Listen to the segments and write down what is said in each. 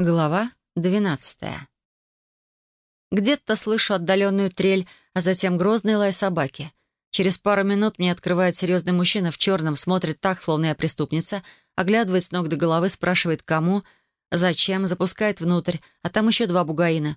Глава двенадцатая. Где-то слышу отдаленную трель, а затем грозный лай собаки. Через пару минут мне открывает серьезный мужчина в черном, смотрит так, словно я преступница, оглядывает с ног до головы, спрашивает, кому, зачем, запускает внутрь, а там еще два бугаина.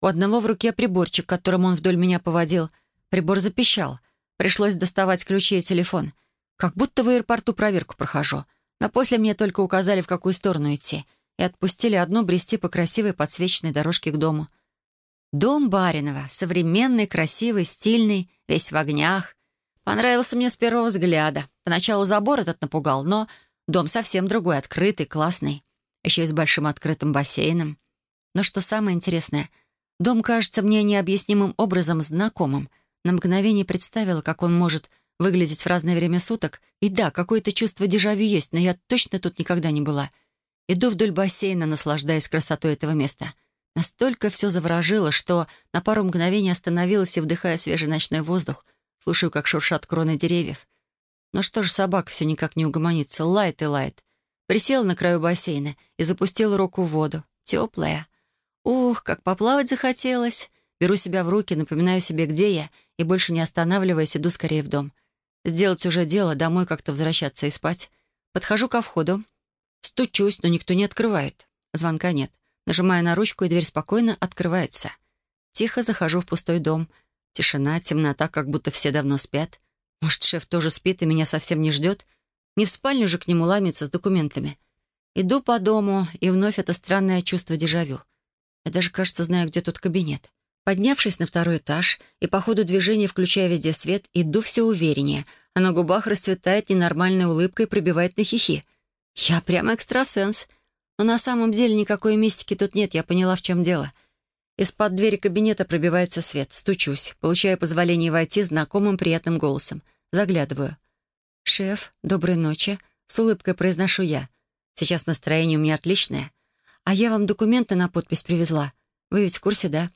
У одного в руке приборчик, которым он вдоль меня поводил. Прибор запищал. Пришлось доставать ключи и телефон. Как будто в аэропорту проверку прохожу. Но после мне только указали, в какую сторону идти — и отпустили одну брести по красивой подсвеченной дорожке к дому. Дом Баринова, современный, красивый, стильный, весь в огнях. Понравился мне с первого взгляда. Поначалу забор этот напугал, но дом совсем другой, открытый, классный. Еще и с большим открытым бассейном. Но что самое интересное, дом кажется мне необъяснимым образом знакомым. На мгновение представила, как он может выглядеть в разное время суток. И да, какое-то чувство дежавю есть, но я точно тут никогда не была — Иду вдоль бассейна, наслаждаясь красотой этого места. Настолько все заворожило, что на пару мгновений остановилась и, вдыхая свежий ночной воздух, слушаю, как шуршат кроны деревьев. Но что же собака все никак не угомонится, лает и лает. Присел на краю бассейна и запустил руку в воду. Теплая. Ух, как поплавать захотелось. Беру себя в руки, напоминаю себе, где я, и больше не останавливаясь, иду скорее в дом. Сделать уже дело, домой как-то возвращаться и спать. Подхожу ко входу, Стучусь, но никто не открывает. Звонка нет. Нажимаю на ручку, и дверь спокойно открывается. Тихо захожу в пустой дом. Тишина, темнота, как будто все давно спят. Может, шеф тоже спит и меня совсем не ждет? Не в спальню же к нему ламиться с документами. Иду по дому, и вновь это странное чувство дежавю. Я даже, кажется, знаю, где тут кабинет. Поднявшись на второй этаж и по ходу движения, включая везде свет, иду все увереннее, а на губах расцветает ненормальной улыбкой и пробивает на хихи. «Я прямо экстрасенс. Но на самом деле никакой мистики тут нет, я поняла, в чем дело». Из-под двери кабинета пробивается свет. Стучусь. Получаю позволение войти знакомым приятным голосом. Заглядываю. «Шеф, доброй ночи», — с улыбкой произношу я. «Сейчас настроение у меня отличное. А я вам документы на подпись привезла. Вы ведь в курсе, да?»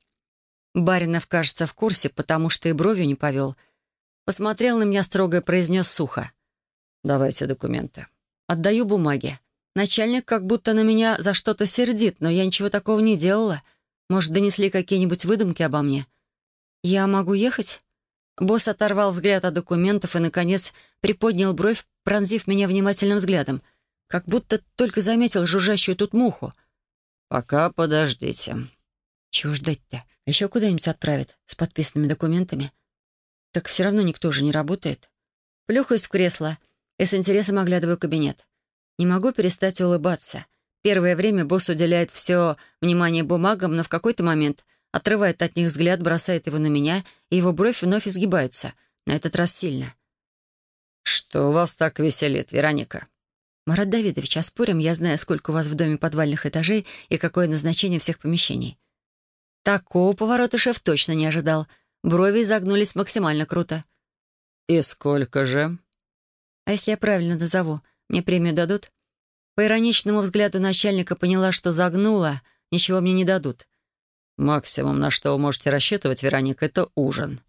Баринов, кажется, в курсе, потому что и бровью не повел. Посмотрел на меня строго и произнес сухо. «Давайте документы». Отдаю бумаги. Начальник как будто на меня за что-то сердит, но я ничего такого не делала. Может, донесли какие-нибудь выдумки обо мне? Я могу ехать? Босс оторвал взгляд от документов и, наконец, приподнял бровь, пронзив меня внимательным взглядом, как будто только заметил жужжащую тут муху. «Пока подождите». Чего ждать-то? Еще куда-нибудь отправят с подписанными документами? Так все равно никто же не работает. Плюхаюсь в кресло и с интересом оглядываю кабинет. Не могу перестать улыбаться. Первое время босс уделяет все внимание бумагам, но в какой-то момент отрывает от них взгляд, бросает его на меня, и его бровь вновь изгибается, на этот раз сильно. «Что вас так веселит, Вероника?» «Марат Давидович, а спорим, я знаю, сколько у вас в доме подвальных этажей и какое назначение всех помещений». Такого поворота шеф точно не ожидал. Брови изогнулись максимально круто. «И сколько же?» А если я правильно назову, мне премию дадут? По ироничному взгляду начальника поняла, что загнула, ничего мне не дадут. Максимум, на что вы можете рассчитывать, Вероника, это ужин.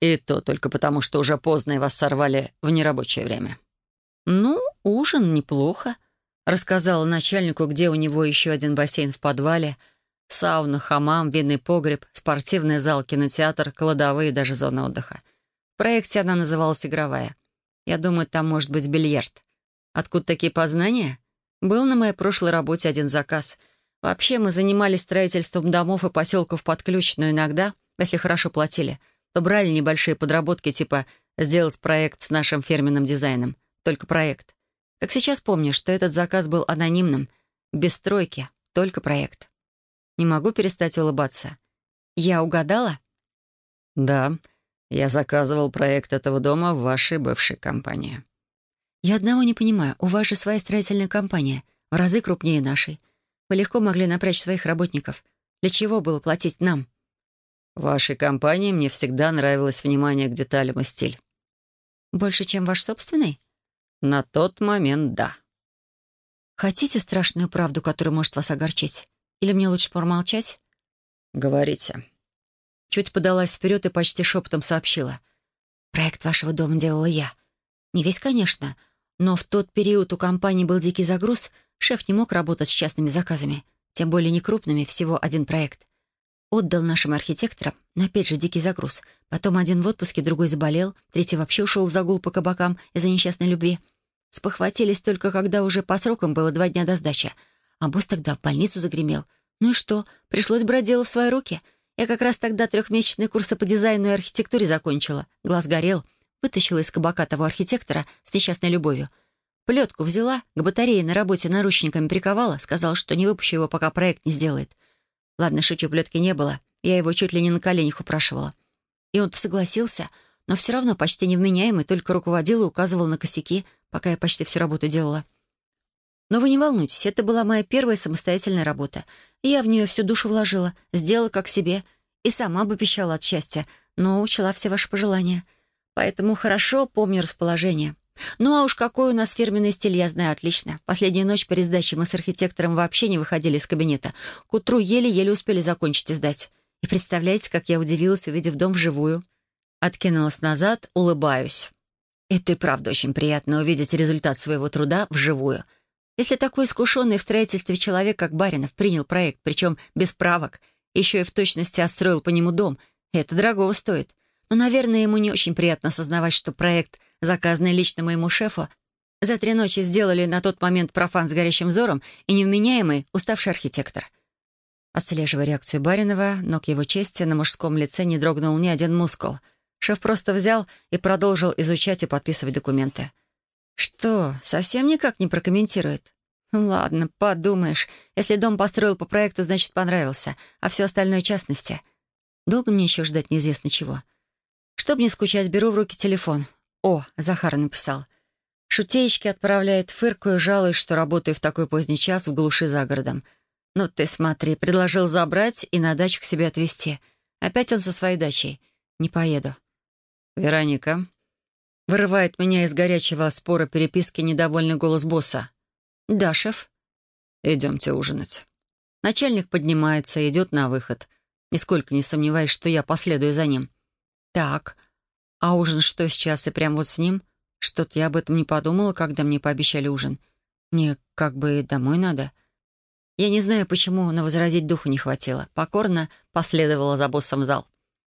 И то только потому, что уже поздно и вас сорвали в нерабочее время. Ну, ужин неплохо. Рассказала начальнику, где у него еще один бассейн в подвале, сауна, хамам, винный погреб, спортивный зал, кинотеатр, кладовые и даже зона отдыха. В проекте она называлась «Игровая». Я думаю, там может быть бильярд. Откуда такие познания? Был на моей прошлой работе один заказ. Вообще мы занимались строительством домов и поселков под ключ, но иногда, если хорошо платили, то брали небольшие подработки типа сделать проект с нашим фирменным дизайном. Только проект. Как сейчас помню, что этот заказ был анонимным, без стройки, только проект. Не могу перестать улыбаться. Я угадала? Да, я заказывал проект этого дома в вашей бывшей компании». «Я одного не понимаю. У вас же своя строительная компания, в разы крупнее нашей. Вы легко могли напрячь своих работников. Для чего было платить нам?» «В вашей компании мне всегда нравилось внимание к деталям и стиль». «Больше, чем ваш собственный?» «На тот момент, да». «Хотите страшную правду, которая может вас огорчить? Или мне лучше промолчать?» «Говорите». Чуть подалась вперед и почти шепотом сообщила. «Проект вашего дома делала я. Не весь, конечно, но в тот период у компании был дикий загруз, шеф не мог работать с частными заказами. тем более не крупными, всего один проект. Отдал нашим архитекторам, но опять же дикий загруз. Потом один в отпуске, другой заболел, третий вообще ушел в загул по кабакам из-за несчастной любви. Спохватились только, когда уже по срокам было два дня до сдачи. А босс тогда в больницу загремел. Ну и что? Пришлось брать дело в свои руки. Я как раз тогда трехмесячные курсы по дизайну и архитектуре закончила. Глаз горел. Вытащила из кабака того архитектора с несчастной любовью. Плетку взяла, к батарее на работе наручниками приковала, сказала, что не выпущу его, пока проект не сделает. Ладно, шучу, плетки не было. Я его чуть ли не на коленях упрашивала. И он согласился, но все равно почти невменяемый, только руководил и указывал на косяки, пока я почти всю работу делала. Но вы не волнуйтесь, это была моя первая самостоятельная работа. Я в нее всю душу вложила, сделала как себе. И сама бы пищала от счастья, но учла все ваши пожелания. Поэтому хорошо помню расположение. Ну а уж какой у нас фирменный стиль, я знаю отлично. Последнюю ночь перед сдачей мы с архитектором вообще не выходили из кабинета. К утру еле-еле успели закончить и сдать. И представляете, как я удивилась, увидев дом вживую. Откинулась назад, улыбаюсь. Это и правда очень приятно увидеть результат своего труда вживую. Если такой искушенный в строительстве человек, как Баринов, принял проект, причем без правок, еще и в точности отстроил по нему дом, это дорогого стоит. Но, наверное, ему не очень приятно осознавать, что проект — заказанный лично моему шефу, за три ночи сделали на тот момент профан с горящим взором и невменяемый уставший архитектор. Отслеживая реакцию Баринова, но к его чести на мужском лице не дрогнул ни один мускул. Шеф просто взял и продолжил изучать и подписывать документы. «Что, совсем никак не прокомментирует?» «Ладно, подумаешь. Если дом построил по проекту, значит, понравился, а все остальное — частности. Долго мне еще ждать неизвестно чего. Чтобы не скучать, беру в руки телефон. О, Захар написал. Шутеечки отправляет, фыркую, жалуюсь, что работаю в такой поздний час в глуши за городом. Ну ты смотри, предложил забрать и на дачу к себе отвезти. Опять он со своей дачей. Не поеду. Вероника. Вырывает меня из горячего спора переписки недовольный голос босса. Да, шеф. Идемте ужинать. Начальник поднимается и идет на выход. Нисколько не сомневаясь, что я последую за ним. Так, а ужин что сейчас и прям вот с ним? Что-то я об этом не подумала, когда мне пообещали ужин. Мне как бы домой надо. Я не знаю, почему, но возразить духу не хватило. Покорно последовала за боссом в зал.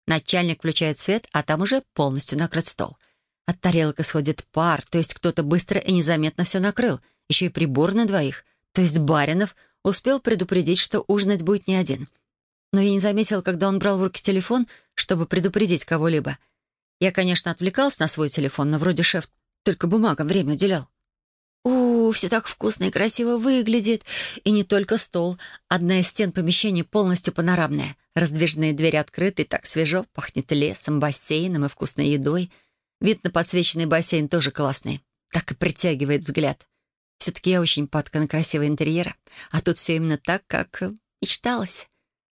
Начальник включает свет, а там уже полностью накрыт стол. От тарелок исходит пар, то есть кто-то быстро и незаметно все накрыл. Еще и прибор на двоих. То есть Баринов успел предупредить, что ужинать будет не один. Но я не заметила, когда он брал в руки телефон, чтобы предупредить кого-либо — я, конечно, отвлекалась на свой телефон, но вроде шеф только бумагам время уделял. «У, все так вкусно и красиво выглядит. И не только стол. Одна из стен помещения полностью панорамная. Раздвижные двери открыты, так свежо, пахнет лесом, бассейном и вкусной едой. Вид на подсвеченный бассейн тоже классный. Так и притягивает взгляд. Все-таки я очень падка на красивый интерьер. А тут все именно так, как мечталось.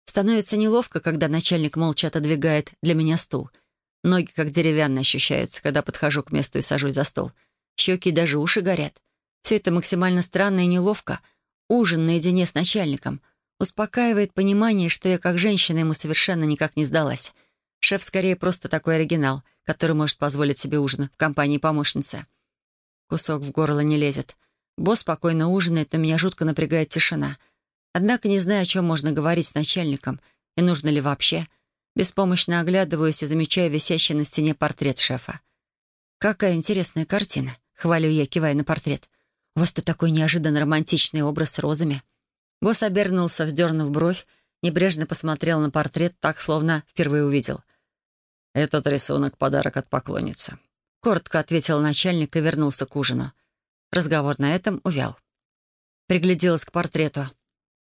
Становится неловко, когда начальник молча отодвигает для меня стул — Ноги как деревянные ощущаются, когда подхожу к месту и сажусь за стол. Щеки даже уши горят. Все это максимально странно и неловко. Ужин наедине с начальником. Успокаивает понимание, что я как женщина ему совершенно никак не сдалась. Шеф скорее просто такой оригинал, который может позволить себе ужин в компании помощницы. Кусок в горло не лезет. Босс спокойно ужинает, но меня жутко напрягает тишина. Однако не знаю, о чем можно говорить с начальником, и нужно ли вообще — Беспомощно оглядываюсь и замечаю висящий на стене портрет шефа. «Какая интересная картина!» — хвалю я, кивая на портрет. «У вас тут такой неожиданно романтичный образ с розами». Босс обернулся, вздернув бровь, небрежно посмотрел на портрет, так, словно впервые увидел. «Этот рисунок — подарок от поклонницы», — коротко ответил начальник и вернулся к ужину. Разговор на этом увял. Пригляделась к портрету.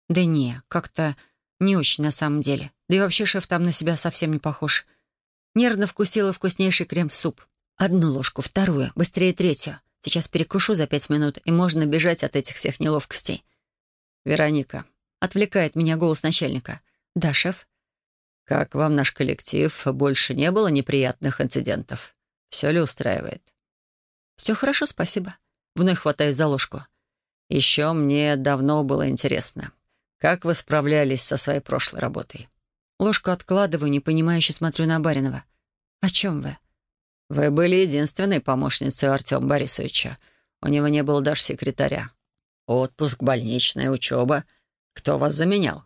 «Да не, как-то не очень на самом деле. Да и вообще шеф там на себя совсем не похож. Нервно вкусила вкуснейший крем-суп. Одну ложку, вторую, быстрее третью. Сейчас перекушу за пять минут, и можно бежать от этих всех неловкостей. «Вероника», — отвлекает меня голос начальника. «Да, шеф». «Как вам наш коллектив? Больше не было неприятных инцидентов? Все ли устраивает?» «Все хорошо, спасибо». Вновь хватает за ложку. «Еще мне давно было интересно, как вы справлялись со своей прошлой работой?» Ложку откладываю, непонимающе смотрю на Баринова. «О чем вы?» «Вы были единственной помощницей Артема Борисовича. У него не было даже секретаря. Отпуск, больничная, учеба. Кто вас заменял?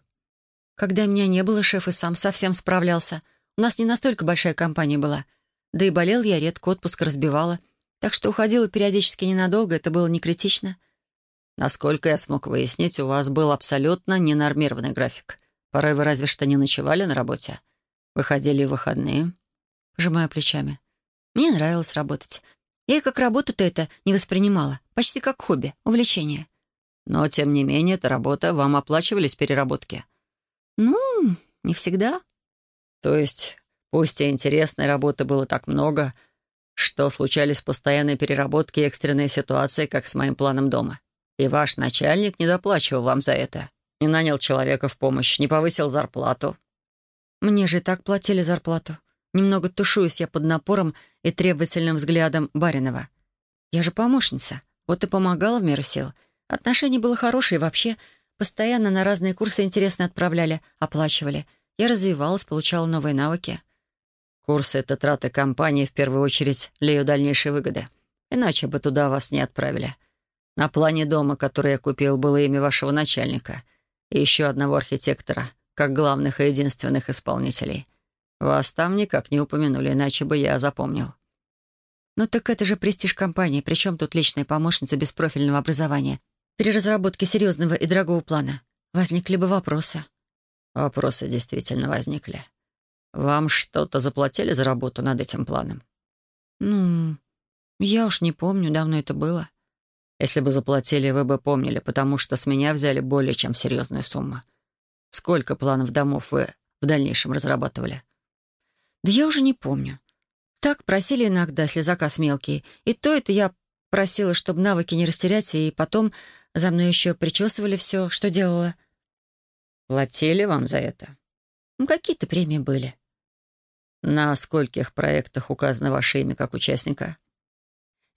Когда меня не было, шеф и сам совсем справлялся. У нас не настолько большая компания была. Да и болел я редко, отпуск разбивала. Так что уходила периодически ненадолго, это было не критично. Насколько я смог выяснить, у вас был абсолютно ненормированный график. Порой вы разве что не ночевали на работе. Выходили в выходные. Пожимаю плечами. Мне нравилось работать. Я и как работу-то это не воспринимала. Почти как хобби, увлечение. Но, тем не менее, эта работа вам оплачивались переработки. Ну, не всегда. То есть, пусть и интересной работы было так много, что случались постоянные переработки и экстренные ситуации, как с моим планом дома. И ваш начальник не доплачивал вам за это. Не нанял человека в помощь, не повысил зарплату. Мне же и так платили зарплату. Немного тушуюсь я под напором и требовательным взглядом Баринова. Я же помощница, вот и помогала в меру сил. Отношение было хорошее и вообще постоянно на разные курсы интересно отправляли, оплачивали. Я развивалась, получала новые навыки. Курсы — это траты компании в первую очередь для ее дальнейшей выгоды. Иначе бы туда вас не отправили. На плане дома, который я купил, было имя вашего начальника и еще одного архитектора, как главных и единственных исполнителей — вас там никак не упомянули, иначе бы я запомнил. Ну так это же престиж компании, причем тут личная помощница без профильного образования. При разработке серьезного и дорогого плана возникли бы вопросы. Вопросы действительно возникли. Вам что-то заплатили за работу над этим планом? Ну, я уж не помню, давно это было. Если бы заплатили, вы бы помнили, потому что с меня взяли более чем серьезную сумму. Сколько планов домов вы в дальнейшем разрабатывали? Да я уже не помню. Так просили иногда, если заказ мелкий. И то это я просила, чтобы навыки не растерять, и потом за мной еще причесывали все, что делала. Платили вам за это? Ну, какие-то премии были. На скольких проектах указано ваше имя как участника?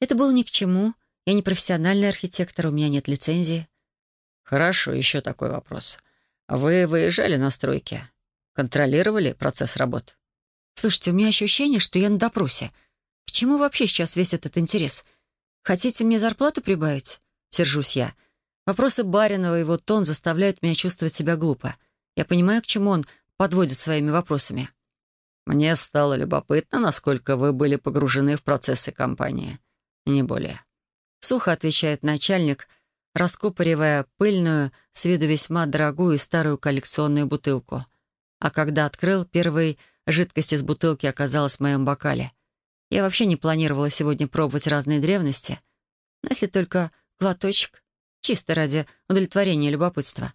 Это было ни к чему. Я не профессиональный архитектор, у меня нет лицензии. Хорошо, еще такой вопрос. Вы выезжали на стройки? Контролировали процесс работ? Слушайте, у меня ощущение, что я на допросе. К чему вообще сейчас весь этот интерес? Хотите мне зарплату прибавить? Сержусь я. Вопросы Баринова и его тон заставляют меня чувствовать себя глупо. Я понимаю, к чему он подводит своими вопросами. Мне стало любопытно, насколько вы были погружены в процессы компании. Не более. Сухо отвечает начальник, раскупоривая пыльную, с виду весьма дорогую и старую коллекционную бутылку. А когда открыл, первый Жидкость из бутылки оказалась в моем бокале. Я вообще не планировала сегодня пробовать разные древности, но если только глоточек, чисто ради удовлетворения любопытства.